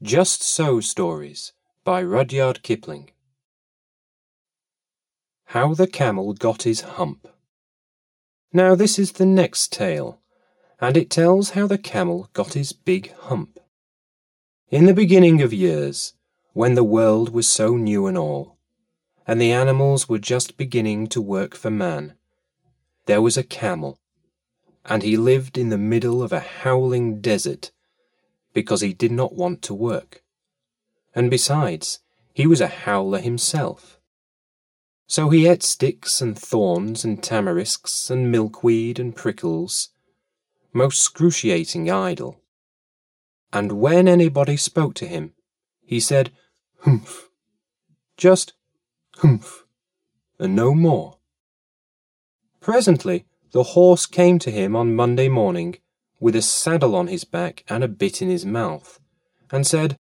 Just So Stories by Rudyard Kipling. How the Camel Got His Hump. Now, this is the next tale, and it tells how the camel got his big hump. In the beginning of years, when the world was so new and all, and the animals were just beginning to work for man, there was a camel, and he lived in the middle of a howling desert because he did not want to work. And besides, he was a howler himself. So he ate sticks and thorns and tamarisks and milkweed and prickles, most excruciating idle. And when anybody spoke to him, he said, humph, just humph, and no more. Presently, the horse came to him on Monday morning with a saddle on his back and a bit in his mouth, and said,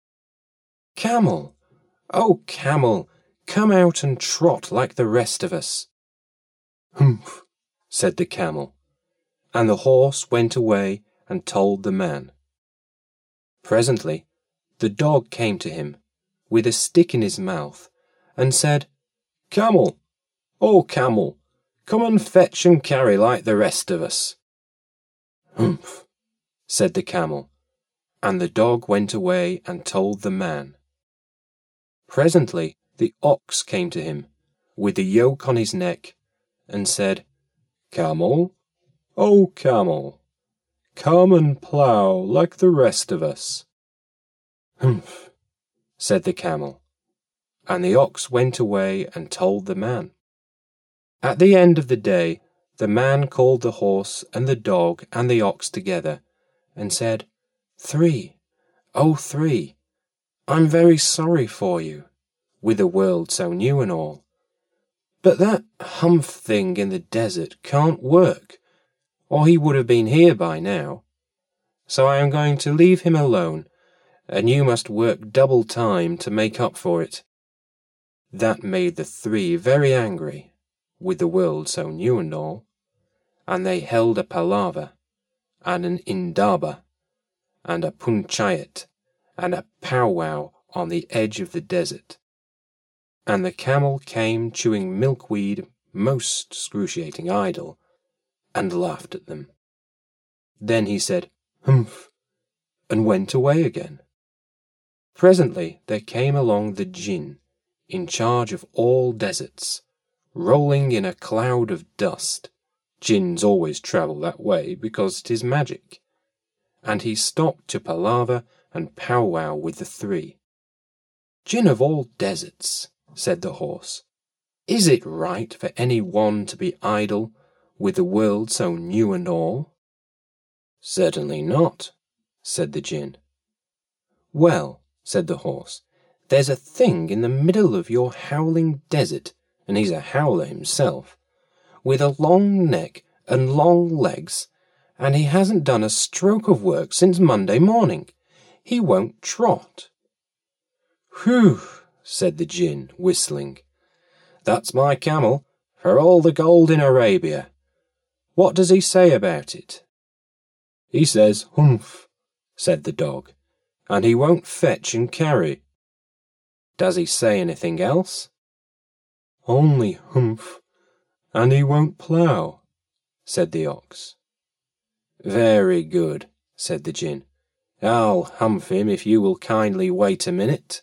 Camel, oh camel, come out and trot like the rest of us. Humph, said the camel, and the horse went away and told the man. Presently, the dog came to him, with a stick in his mouth, and said, Camel, oh camel, come and fetch and carry like the rest of us. Humph, said the camel, and the dog went away and told the man. Presently the ox came to him, with the yoke on his neck, and said, Camel, oh camel, come and plough like the rest of us. Humph, said the camel, and the ox went away and told the man. At the end of the day, the man called the horse and the dog and the ox together and said, Three, oh, three, I'm very sorry for you, with a world so new and all. But that humph thing in the desert can't work, or he would have been here by now. So I am going to leave him alone, and you must work double time to make up for it. That made the three very angry, with the world so new and all, and they held a palaver and an indaba, and a punchayat, and a powwow on the edge of the desert. And the camel came chewing milkweed, most excruciating idle, and laughed at them. Then he said, Humph, and went away again. Presently there came along the jinn, in charge of all deserts, rolling in a cloud of dust, Jinns always travel that way because it is magic. And he stopped to palaver and powwow with the three. Jinn of all deserts, said the horse, is it right for any one to be idle with the world so new and all? Certainly not, said the Jinn. Well, said the horse, there's a thing in the middle of your howling desert, and he's a howler himself, with a long neck and long legs, and he hasn't done a stroke of work since Monday morning. He won't trot. Whew, said the Jinn, whistling. That's my camel, for all the gold in Arabia. What does he say about it? He says, humph, said the dog, and he won't fetch and carry. Does he say anything else? Only humph, and he won't plough, said the ox. Very good, said the Jinn. I'll humph him if you will kindly wait a minute.